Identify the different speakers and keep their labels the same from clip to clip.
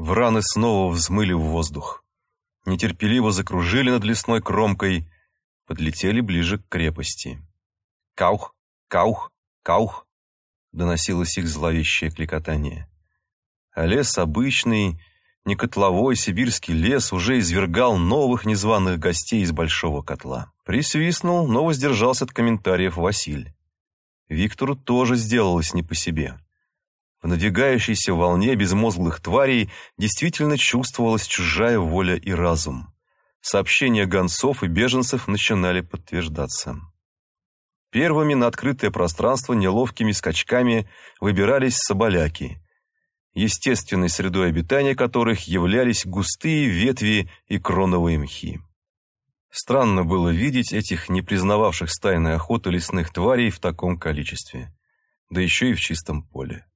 Speaker 1: Враны снова взмыли в воздух. Нетерпеливо закружили над лесной кромкой, подлетели ближе к крепости. «Каух! Каух! Каух!» — доносилось их зловещее кликотание. А лес обычный, не котловой сибирский лес уже извергал новых незваных гостей из большого котла. Присвистнул, но воздержался от комментариев Василь. Виктору тоже сделалось не по себе. В надвигающейся волне безмозглых тварей действительно чувствовалась чужая воля и разум. Сообщения гонцов и беженцев начинали подтверждаться. Первыми на открытое пространство неловкими скачками выбирались соболяки, естественной средой обитания которых являлись густые ветви и кроновые мхи. Странно было видеть этих не признававших стайной охоты лесных тварей в таком количестве, да еще и в чистом поле.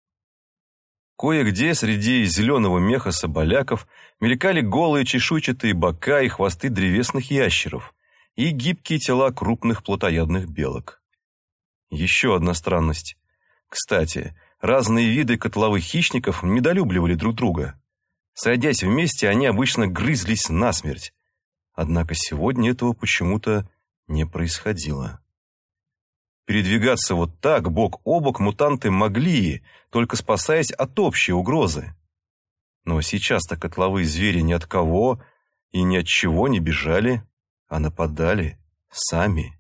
Speaker 1: Кое-где среди зеленого меха соболяков мелькали голые чешуйчатые бока и хвосты древесных ящеров и гибкие тела крупных плотоядных белок. Еще одна странность. Кстати, разные виды котловых хищников недолюбливали друг друга. Сойдясь вместе, они обычно грызлись насмерть. Однако сегодня этого почему-то не происходило. Передвигаться вот так, бок о бок, мутанты могли, только спасаясь от общей угрозы. Но сейчас-то котловые звери ни от кого и ни от чего не бежали, а нападали сами.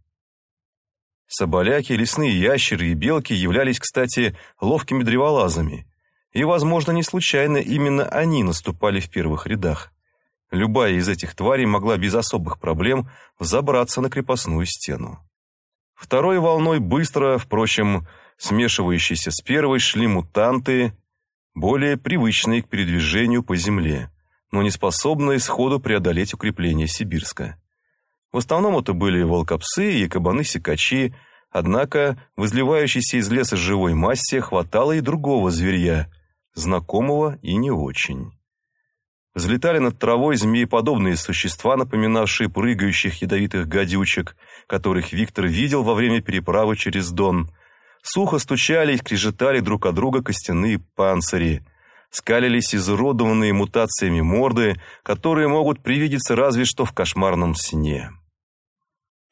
Speaker 1: Соболяки, лесные ящеры и белки являлись, кстати, ловкими древолазами. И, возможно, не случайно именно они наступали в первых рядах. Любая из этих тварей могла без особых проблем взобраться на крепостную стену. Второй волной быстро, впрочем, смешивающиеся с первой, шли мутанты, более привычные к передвижению по земле, но не способные сходу преодолеть укрепление Сибирска. В основном это были волкопсы и кабаны-сикачи, однако в изливающейся из леса живой массе хватало и другого зверья, знакомого и не очень. Взлетали над травой змееподобные существа, напоминавшие прыгающих ядовитых гадючек, которых Виктор видел во время переправы через Дон. Сухо стучали и скрежетали друг от друга костяные панцири. Скалились изуродованные мутациями морды, которые могут привидеться разве что в кошмарном сне.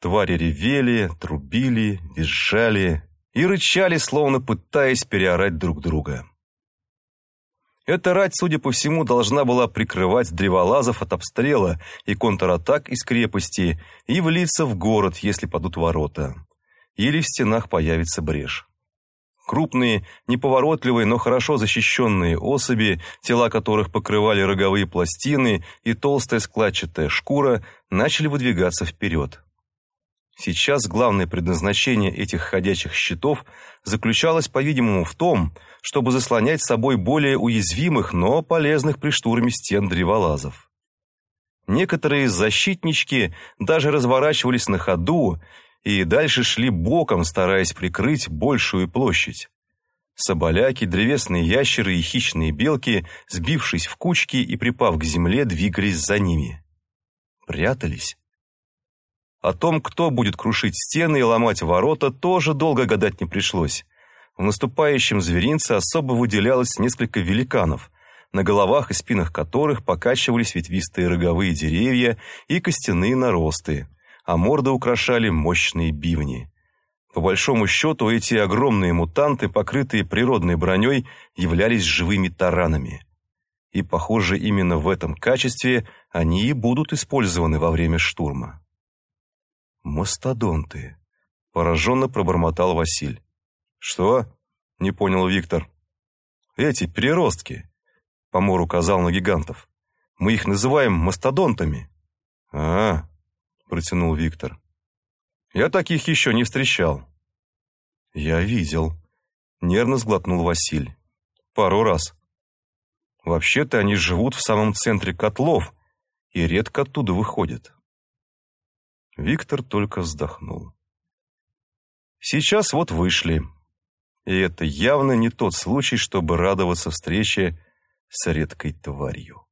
Speaker 1: Твари ревели, трубили, визжали и рычали, словно пытаясь переорать друг друга. Эта рать, судя по всему, должна была прикрывать древолазов от обстрела и контратак из крепости и влиться в город, если падут ворота. Или в стенах появится брешь. Крупные, неповоротливые, но хорошо защищенные особи, тела которых покрывали роговые пластины и толстая складчатая шкура, начали выдвигаться вперед. Сейчас главное предназначение этих ходячих щитов заключалось, по-видимому, в том, чтобы заслонять собой более уязвимых, но полезных при штурме стен древолазов. Некоторые защитнички даже разворачивались на ходу и дальше шли боком, стараясь прикрыть большую площадь. Соболяки, древесные ящеры и хищные белки, сбившись в кучки и припав к земле, двигались за ними. Прятались. О том, кто будет крушить стены и ломать ворота, тоже долго гадать не пришлось. В наступающем зверинце особо выделялось несколько великанов, на головах и спинах которых покачивались ветвистые роговые деревья и костяные наросты, а морды украшали мощные бивни. По большому счету, эти огромные мутанты, покрытые природной броней, являлись живыми таранами. И, похоже, именно в этом качестве они и будут использованы во время штурма. «Мастодонты!» — пораженно пробормотал Василь. «Что?» — не понял Виктор. «Эти переростки!» — Помор указал на гигантов. «Мы их называем мастодонтами». «А, — протянул Виктор. «Я таких еще не встречал». «Я видел», — нервно сглотнул Василь. «Пару раз. Вообще-то они живут в самом центре котлов и редко оттуда выходят». Виктор только вздохнул. Сейчас вот вышли. И это явно не тот случай, чтобы радоваться встрече с редкой тварью.